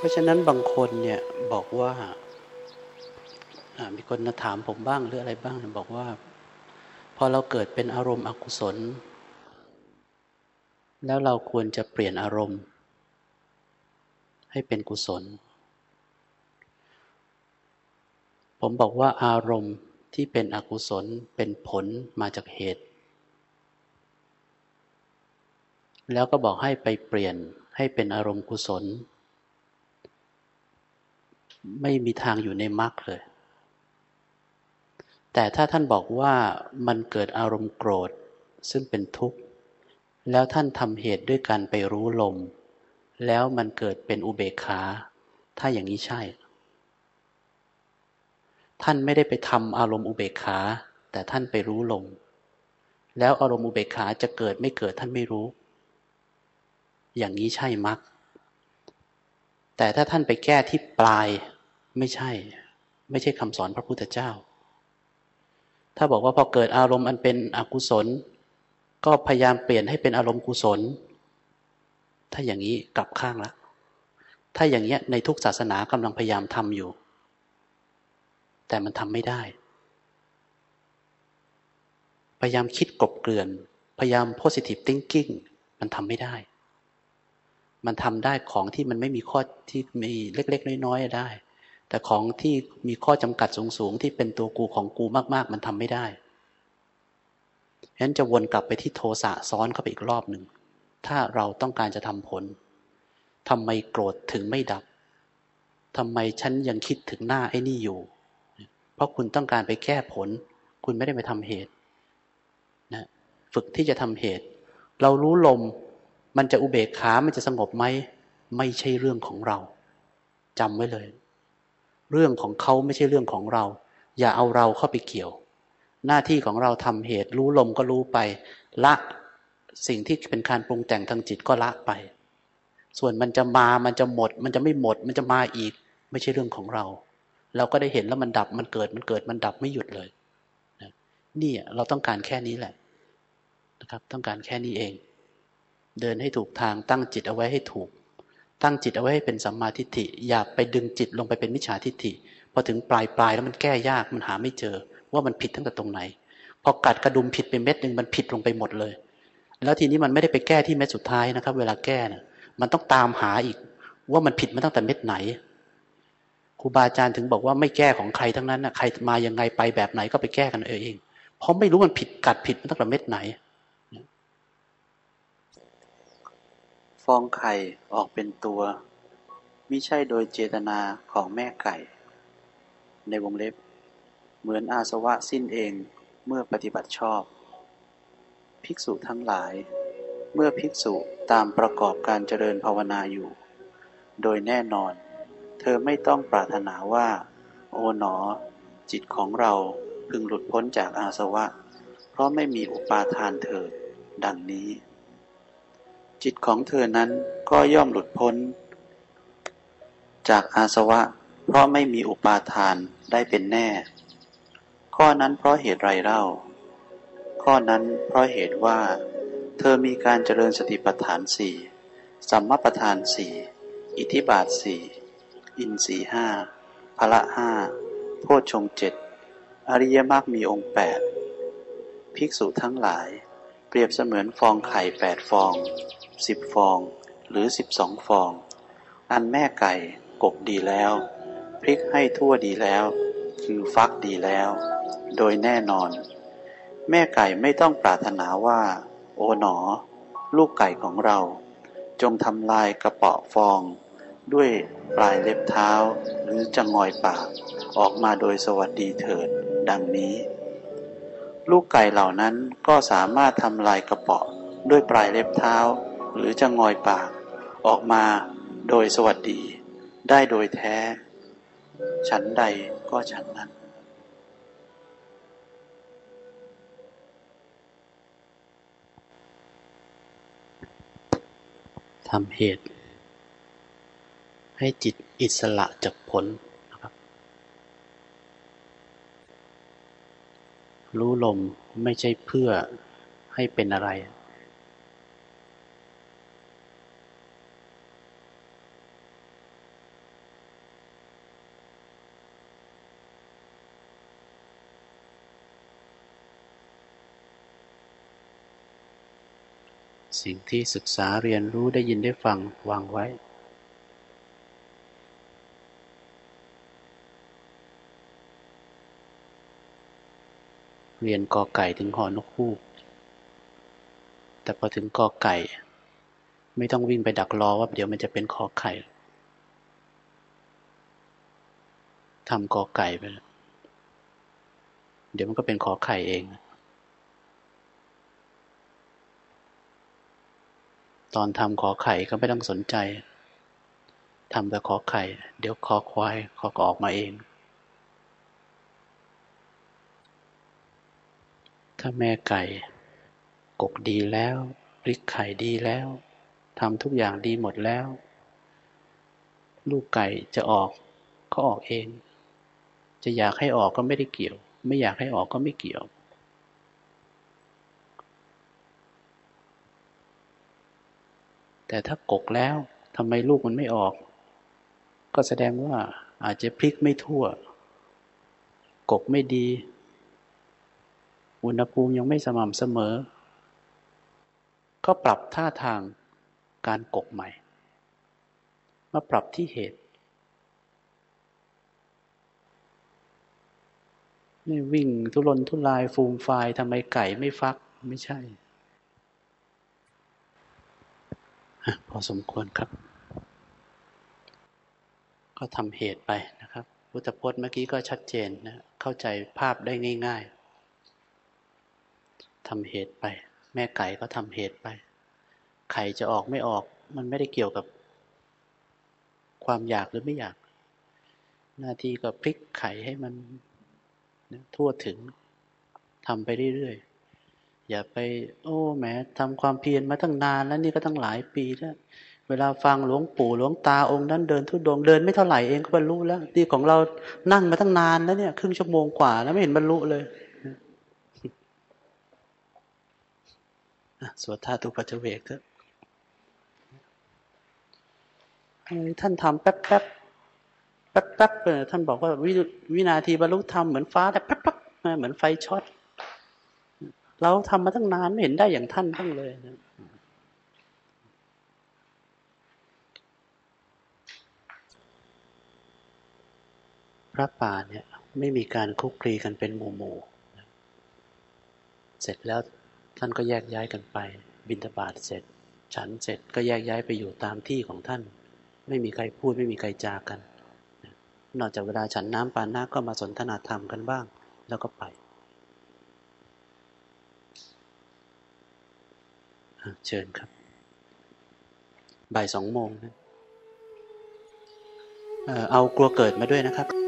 เพราะฉะนั้นบางคนเนี่ยบอกว่ามีคนมาถามผมบ้างหรืออะไรบ้างบอกว่า พอเราเกิดเป็นอารมณ์อกุศล แล้วเราควรจะเปลี่ยนอารมณ์ ให้เป็นกุศล ผมบอกว่าอารมณ์ที่เป็นอกุศลเป็นผลมาจากเหตุ แล้วก็บอกให้ไปเปลี่ยนให้เป็นอารมณ์กุศล ไม่มีทางอยู่ในมรรคเลย แต่ถ้าท่านบอกว่ามันเกิดอารมณ์โกรธซึ่งเป็นทุกข์ แล้วท่านทำเหตุด้วยการไปรู้ลม แล้วมันเกิดเป็นอุเบกขา ถ้าอย่างนี้ใช่ ท่านไม่ได้ไปทำอารมณ์อุเบกขา แต่ท่านไปรู้ลม แล้วอารมณ์อุเบกขาจะเกิดไม่เกิดท่านไม่รู้ อย่างนี้ใช่มัก แต่ถ้าท่านไปแก้ที่ปลายไม่ใช่ ไม่ใช่คำสอนพระพุทธเจ้า ถ้าบอกว่าพอเกิดอารมณ์อันเป็นอกุศล ก็พยายามเปลี่ยนให้เป็นอารมณ์กุศล ถ้าอย่างนี้กลับข้างละ ถ้าอย่างเนี้ยในทุกศาสนากำลังพยายามทำอยู่ แต่มันทำไม่ได้ พยายามคิดกบเกลื่อน พยายาม positive thinking มันทำไม่ได้ มันทำได้ของที่มันไม่มีข้อที่มีเล็ก ๆ น้อยๆได้ แต่ของที่มีข้อจำกัดสูงๆที่เป็นตัวกูของกูมาก ๆ มันทำไม่ได้ฉะนั้นจะวนกลับไปที่โทสะซ้อนเข้าไปอีกรอบหนึ่งถ้าเราต้องการจะทำผลทำไมโกรธถึงไม่ดับทำไมฉันยังคิดถึงหน้าไอ้นี่อยู่ เพราะคุณต้องการไปแก้ผล คุณไม่ได้ไปทำเหตุนะฝึกที่จะทำเหตุ เรารู้ลม มันจะอุเบกขา มันจะสงบไหม ไม่ใช่เรื่องของเราจำไว้เลย เรื่องของเขาไม่ใช่เรื่องของเรา อย่าเอาเราเข้าไปเกี่ยว หน้าที่ของเราทำเหตุรู้ลมก็รู้ไป ละสิ่งที่เป็นการปรุงแต่งทางจิตก็ละไป ส่วนมันจะมา มันจะหมด มันจะไม่หมด มันจะมาอีก ไม่ใช่เรื่องของเรา เราก็ได้เห็นแล้วมันดับ มันเกิด มันเกิด มันดับไม่หยุดเลยนี่เราต้องการแค่นี้แหละนะครับ ต้องการแค่นี้เอง เดินให้ถูกทางตั้งจิตเอาไว้ให้ถูก ตั้งจิตเอาไว้ให้เป็นสัมมาทิฏฐิ อย่าไปดึงจิตลงไปเป็นมิจฉาทิฏฐิพอถึงปลายปลายแล้วมันแก้ยากมันหาไม่เจอ ว่ามันผิดตั้งแต่ตรงไหน พอกัดกระดุมผิดไปเม็ดหนึ่งมันผิดลงไปหมดเลย แล้วทีนี้มันไม่ได้ไปแก้ที่เม็ดสุดท้ายนะครับ เวลาแก้นะ่ะมันต้องตามหาอีก ว่ามันผิดมาตั้งแต่เม็ดไหนครูบาอาจารย์ถึงบอกว่าไม่แก้ของใครทั้งนั้นนะใครมายังไงไปแบบไหนก็ไปแก้กันเออเองเพราะไม่รู้มันผิดกัดผิดมันตั้งแต่เม็ดไหน ฟองไข่ออกเป็นตัวมิใช่โดยเจตนาของแม่ไก่ ในวงเล็บ เหมือนอาสวะสิ้นเองเมื่อปฏิบัติชอบ ภิกษุทั้งหลาย เมื่อภิกษุตามประกอบการเจริญภาวนาอยู่ โดยแน่นอน เธอไม่ต้องปรารถนาว่า โอ๋หนอ จิตของเราพึงหลุดพ้นจากอาสวะ เพราะไม่มีอุปาทานเถิดดังนี้ จิตของเธอนั้นก็ย่อมหลุดพ้น จากอาสวะ เพราะไม่มีอุปาทานได้เป็นแน่ ข้อนั้นเพราะเหตุไรเล่า ข้อนั้นเพราะเหตุว่า เธอมีการเจริญสติปัฏฐานสี่สัมมาปัฏฐานสี่อิทิบาทสี่อินทรีห้าพละห้าโพชฌงเจ็ดอริยมรรคมีองค์แปดภิกษุทั้งหลาย เปรียบเสมือนฟองไข่แปดฟองสิบฟอง หรือสิบสองฟอง อันแม่ไก่กบดีแล้ว พริกให้ทั่วดีแล้ว คือฟักดีแล้ว โดยแน่นอน แม่ไก่ไม่ต้องปรารถนาว่า โอ๋หนอ ลูกไก่ของเรา จงทำลายกระเปาะฟอง ด้วยปลายเล็บเท้า หรือจะงอยปาก ออกมาโดยสวัสดีเถิด ดังนี้ ลูกไก่เหล่านั้นก็สามารถทำลายกระเปาะด้วยปลายเล็บเท้า หรือจะงอยปาก ออกมาโดยสวัสดี ได้โดยแท้ ฉันใดก็ฉันนั้นทำเหตุ ให้จิตอิสระจากผล รู้ลมไม่ใช่เพื่อให้เป็นอะไร สิ่งที่ศึกษาเรียนรู้ได้ยินได้ฟังวางไว้ เรียนกอไก่ถึงหอนกคู่แต่พอถึงกอไก่ ไม่ต้องวิ่งไปดักรอว่าเดี๋ยวมันจะเป็นขอไข่ทำกอไก่ไปแล้วเดี๋ยวมันก็เป็นขอไข่เอง ตอนทำขอไข่ก็ไม่ต้องสนใจทำแต่ขอไข่ เดี๋ยวขอควายขอก็ออกมาเอง ถ้าแม่ไก่ กกดีแล้วพลิกไข่ดีแล้วทำทุกอย่างดีหมดแล้ว ลูกไก่จะออกก็ออกเอง จะอยากให้ออกก็ไม่ได้เกี่ยว ไม่อยากให้ออกก็ไม่เกี่ยวแต่ถ้ากกแล้วทำไมลูกมันไม่ออก ก็แสดงว่าอาจจะพลิกไม่ทั่ว กกไม่ดี อุณหภูมิยังไม่สม่ำเสมอ ก็ปรับท่าทางการกกใหม่ มาปรับที่เหตุ นี่วิ่งทุรนทุรายฟูมไฟายทำไมไก่ไม่ฟักไม่ใช่ พอสมควรครับ ก็ทำเหตุไปนะครับพุทธพจน์เมื่อกี้ก็ชัดเจนนะ เข้าใจภาพได้ง่าย ๆ ทำเหตุไป แม่ไก่ก็ทำเหตุไป ไข่จะออกไม่ออกมันไม่ได้เกี่ยวกับ ความอยากหรือไม่อยาก หน้าที่ก็พลิกไข่ให้มันทั่วถึงทำไปเรื่อยๆ อย่าไป โอ้แหมทำความเพียรมาตั้งนานแล้วนี่ก็ตั้งหลายปีแล้ว เวลาฟังหลวงปู่หลวงตาองค์นั้นเดินทุดงเดินไม่เท่าไหร่เองก็บรรลุแล้วที่ของเรานั่งมาตั้งนานแล้วเนี่ย ครึ่งชั่วโมงกว่าแล้วไม่เห็นบรรลุเลย สวดธาตุปัจเวกเถอะท่านทำแป๊บแป๊บแป๊บแป๊บท่านบอกว่าวิวินาทีบรรลุธรรมเหมือนฟ้าแต่แป๊บแป๊บเหมือนไฟช็อตเราทำมาตั้งนานไม่เห็นได้อย่างท่านบ้างเลยนะพระป่าเนี่ย ไม่มีการคุกคลีกันเป็นหมู่หมู่เสร็จแล้ว ท่านก็แยกย้ายกันไป บินทบาทเสร็จ ฉันเสร็จก็แยกย้ายไปอยู่ตามที่ของท่าน ไม่มีใครพูดไม่มีใครจากัน นอกจากเวลาฉันน้ำปานน้าก็มาสนทนาธรรมกันบ้าง แล้วก็ไปเชิญครับ บ่ายสองโมงนะเอากลัวเกิดมาด้วยนะครับ